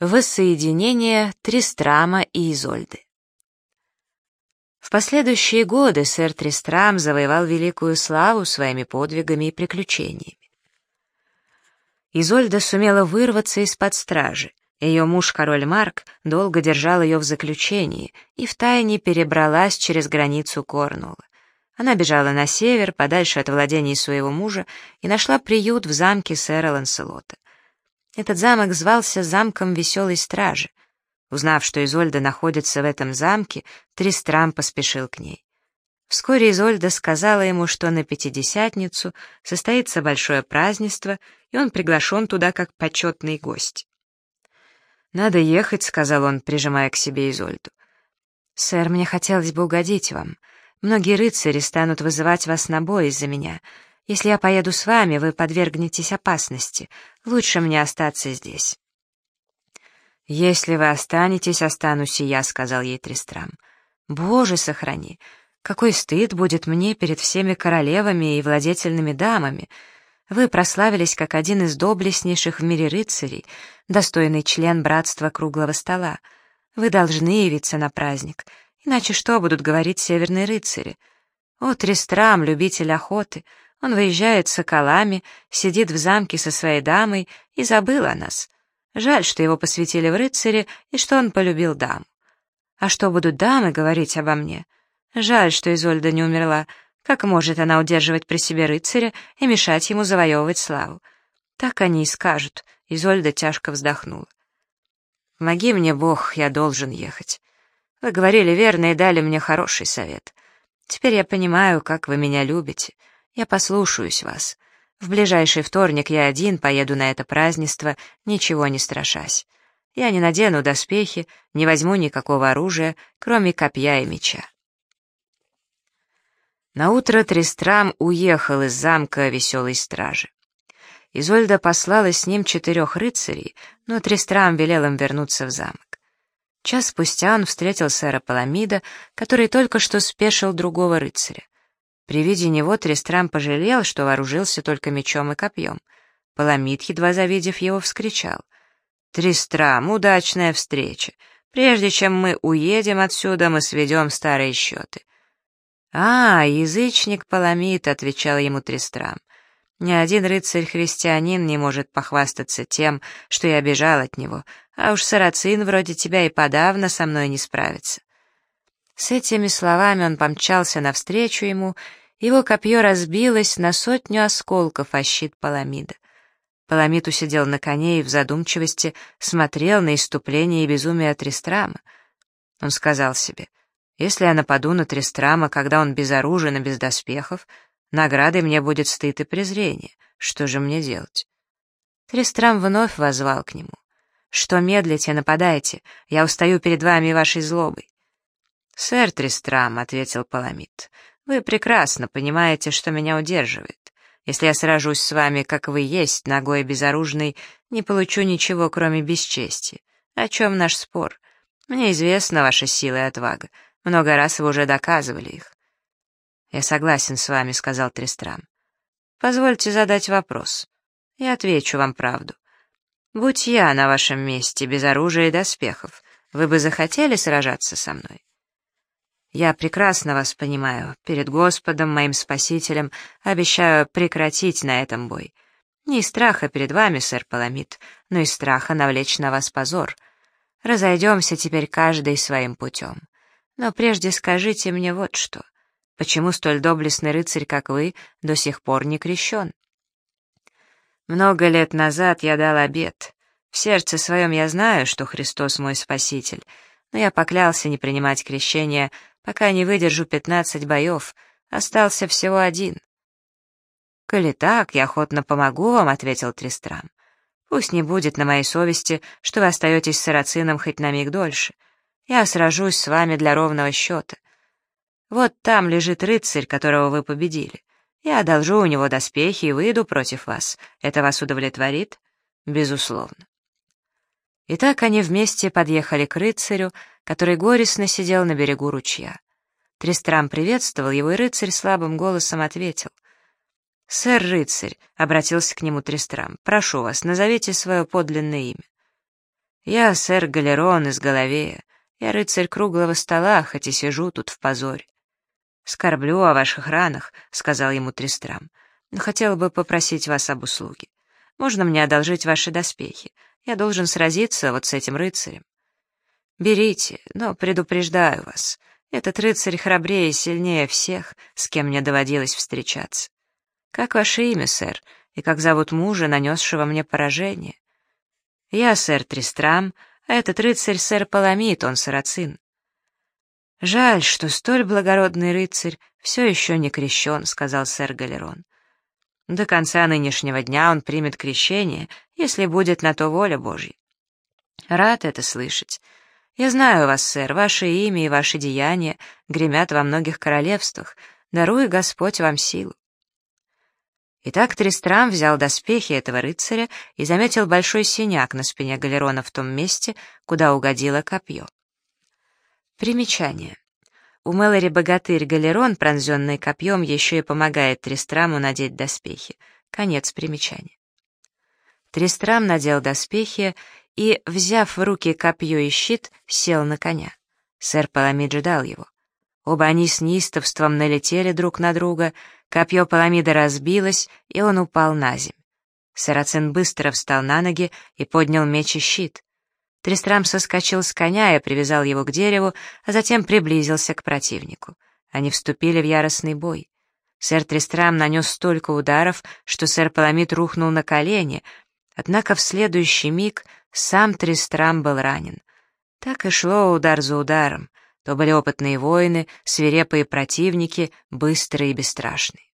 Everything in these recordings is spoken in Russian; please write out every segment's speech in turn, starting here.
Воссоединение Тристрама и Изольды В последующие годы сэр Тристрам завоевал великую славу своими подвигами и приключениями. Изольда сумела вырваться из-под стражи. Ее муж, король Марк, долго держал ее в заключении и втайне перебралась через границу Корнуолла. Она бежала на север, подальше от владений своего мужа, и нашла приют в замке сэра Ланселота. Этот замок звался замком Веселой Стражи. Узнав, что Изольда находится в этом замке, Тристрам поспешил к ней. Вскоре Изольда сказала ему, что на Пятидесятницу состоится большое празднество, и он приглашен туда как почетный гость. «Надо ехать», — сказал он, прижимая к себе Изольду. «Сэр, мне хотелось бы угодить вам. Многие рыцари станут вызывать вас на бой из-за меня. Если я поеду с вами, вы подвергнетесь опасности. Лучше мне остаться здесь». «Если вы останетесь, останусь и я», — сказал ей Тристрам. «Боже, сохрани! Какой стыд будет мне перед всеми королевами и владетельными дамами! Вы прославились как один из доблестнейших в мире рыцарей, достойный член братства круглого стола. Вы должны явиться на праздник, иначе что будут говорить северные рыцари? О, Тристрам, любитель охоты!» Он выезжает с соколами, сидит в замке со своей дамой и забыл о нас. Жаль, что его посвятили в рыцаре и что он полюбил дам. А что будут дамы говорить обо мне? Жаль, что Изольда не умерла. Как может она удерживать при себе рыцаря и мешать ему завоевывать славу? Так они и скажут. Изольда тяжко вздохнула. «Помоги мне, Бог, я должен ехать. Вы говорили верно и дали мне хороший совет. Теперь я понимаю, как вы меня любите. Я послушаюсь вас. В ближайший вторник я один поеду на это празднество, ничего не страшась. Я не надену доспехи, не возьму никакого оружия, кроме копья и меча. Наутро Тристрам уехал из замка веселой стражи. Изольда послала с ним четырех рыцарей, но Тристрам велел им вернуться в замок. Час спустя он встретил сэра Паламида, который только что спешил другого рыцаря. При виде него Трестрам пожалел, что вооружился только мечом и копьем. Паламид, едва завидев его, вскричал. «Трестрам, удачная встреча! Прежде чем мы уедем отсюда, мы сведем старые счеты». «А, язычник Паламид», — отвечал ему Трестрам. «Ни один рыцарь-христианин не может похвастаться тем, что я бежал от него, а уж сарацин вроде тебя и подавно со мной не справится». С этими словами он помчался навстречу ему, его копье разбилось на сотню осколков о щит Паламида. Паламид усидел на коне и в задумчивости смотрел на иступление и безумие Тристрама. Он сказал себе, «Если я нападу на Тристрама, когда он безоружен и без доспехов, наградой мне будет стыд и презрение. Что же мне делать?» Тристрам вновь возвал к нему. «Что медлите, нападайте, я устаю перед вами и вашей злобой. «Сэр Тристрам», — ответил Паламид, — «вы прекрасно понимаете, что меня удерживает. Если я сражусь с вами, как вы есть, ногой и безоружный, не получу ничего, кроме бесчестия. О чем наш спор? Мне известна ваша сила и отвага. Много раз вы уже доказывали их». «Я согласен с вами», — сказал Тристрам. «Позвольте задать вопрос. Я отвечу вам правду. Будь я на вашем месте, без оружия и доспехов, вы бы захотели сражаться со мной?» Я прекрасно вас понимаю. Перед Господом, моим Спасителем, обещаю прекратить на этом бой. Не из страха перед вами, сэр Паламид, но из страха навлечь на вас позор. Разойдемся теперь каждый своим путем. Но прежде скажите мне вот что. Почему столь доблестный рыцарь, как вы, до сих пор не крещен? Много лет назад я дал обет. В сердце своем я знаю, что Христос мой Спаситель, но я поклялся не принимать крещения, Пока не выдержу пятнадцать боев, остался всего один. «Коли так, я охотно помогу вам», — ответил Тристрам. «Пусть не будет на моей совести, что вы остаетесь с сарацином хоть на миг дольше. Я сражусь с вами для ровного счета. Вот там лежит рыцарь, которого вы победили. Я одолжу у него доспехи и выйду против вас. Это вас удовлетворит? Безусловно. Итак, они вместе подъехали к рыцарю, который горестно сидел на берегу ручья. Трестрам приветствовал его, и рыцарь слабым голосом ответил. «Сэр рыцарь», — обратился к нему Трестрам, — «прошу вас, назовите свое подлинное имя». Я сэр Галерон из Головея, я рыцарь круглого стола, хоть и сижу тут в позоре. «Скорблю о ваших ранах», — сказал ему «но хотел бы попросить вас об услуге. Можно мне одолжить ваши доспехи? Я должен сразиться вот с этим рыцарем». «Берите, но предупреждаю вас, этот рыцарь храбрее и сильнее всех, с кем мне доводилось встречаться. Как ваше имя, сэр, и как зовут мужа, нанесшего мне поражение?» «Я сэр Тристрам, а этот рыцарь сэр Паламид, он сарацин». «Жаль, что столь благородный рыцарь все еще не крещен», — сказал сэр Галерон. «До конца нынешнего дня он примет крещение, если будет на то воля Божья». «Рад это слышать. Я знаю вас, сэр, ваше имя и ваши деяния гремят во многих королевствах. Даруй Господь вам силу». Итак, Тристрам взял доспехи этого рыцаря и заметил большой синяк на спине Галерона в том месте, куда угодило копье. Примечание. У Мэлори богатырь Галерон, пронзенный копьем, еще и помогает Тристраму надеть доспехи. Конец примечания. Тристрам надел доспехи и, взяв в руки копье и щит, сел на коня. Сэр Паламид ждал его. Оба они с неистовством налетели друг на друга, копье Паламида разбилось, и он упал на земь. Сарацин быстро встал на ноги и поднял меч и щит. Тристрам соскочил с коня и привязал его к дереву, а затем приблизился к противнику. Они вступили в яростный бой. Сэр Тристрам нанес столько ударов, что сэр Паламид рухнул на колени, однако в следующий миг сам Тристрам был ранен. Так и шло удар за ударом. То были опытные воины, свирепые противники, быстрые и бесстрашные.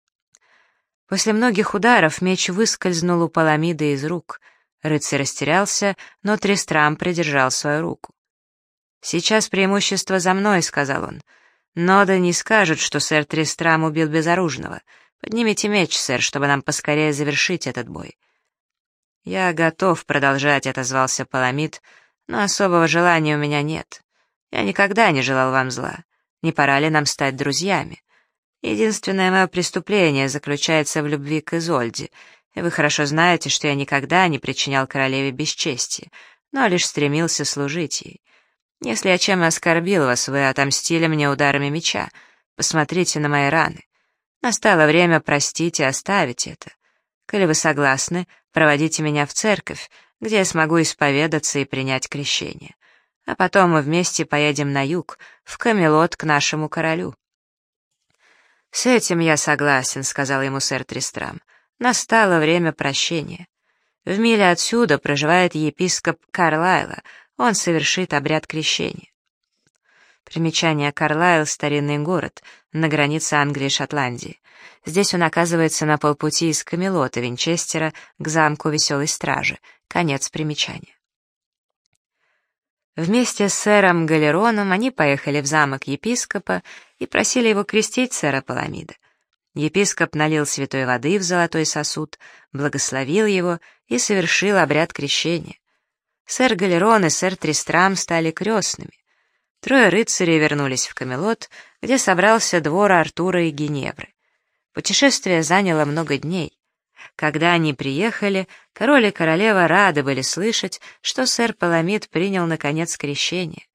После многих ударов меч выскользнул у Паламида из рук — Рыцарь растерялся, но Трестрам придержал свою руку. «Сейчас преимущество за мной», — сказал он. «Нода не скажет, что сэр Трестрам убил безоружного. Поднимите меч, сэр, чтобы нам поскорее завершить этот бой». «Я готов продолжать», — отозвался Паламид, «но особого желания у меня нет. Я никогда не желал вам зла. Не пора ли нам стать друзьями? Единственное мое преступление заключается в любви к Изольде, вы хорошо знаете, что я никогда не причинял королеве бесчестия, но лишь стремился служить ей. Если я чем и оскорбил вас, вы отомстили мне ударами меча. Посмотрите на мои раны. Настало время простить и оставить это. Коли вы согласны, проводите меня в церковь, где я смогу исповедаться и принять крещение. А потом мы вместе поедем на юг, в Камелот к нашему королю». «С этим я согласен», — сказал ему сэр Тристрам. Настало время прощения. В миле отсюда проживает епископ Карлайла, он совершит обряд крещения. Примечание Карлайл — старинный город, на границе Англии и Шотландии. Здесь он оказывается на полпути из Камелота, Винчестера, к замку Веселой Стражи. Конец примечания. Вместе с сэром Галероном они поехали в замок епископа и просили его крестить сэра Паламида. Епископ налил святой воды в золотой сосуд, благословил его и совершил обряд крещения. Сэр Галерон и сэр Тристрам стали крестными. Трое рыцарей вернулись в Камелот, где собрался двор Артура и Геневры. Путешествие заняло много дней. Когда они приехали, король и королева рады были слышать, что сэр Паламид принял, наконец, крещение.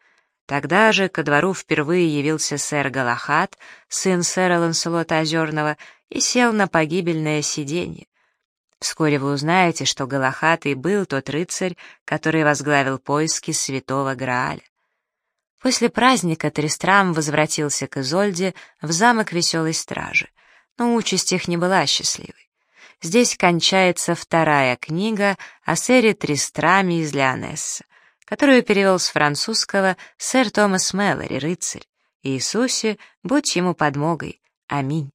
Тогда же ко двору впервые явился сэр Галахат, сын сэра Ланселота Озерного, и сел на погибельное сиденье. Вскоре вы узнаете, что Галахат и был тот рыцарь, который возглавил поиски святого Грааля. После праздника Тристрам возвратился к Изольде в замок Веселой Стражи, но участь их не была счастливой. Здесь кончается вторая книга о сэре Тристраме из Леонесса которую перевел с французского сэр Томас Мэлори, рыцарь. Иисусе, будь ему подмогой. Аминь.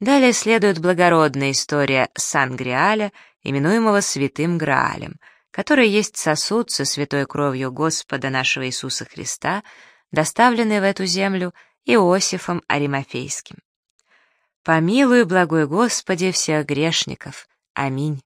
Далее следует благородная история Сан-Гриаля, именуемого Святым Граалем, который есть сосуд со святой кровью Господа нашего Иисуса Христа, доставленный в эту землю Иосифом Аримафейским. Помилуй, благой Господи, всех грешников. Аминь.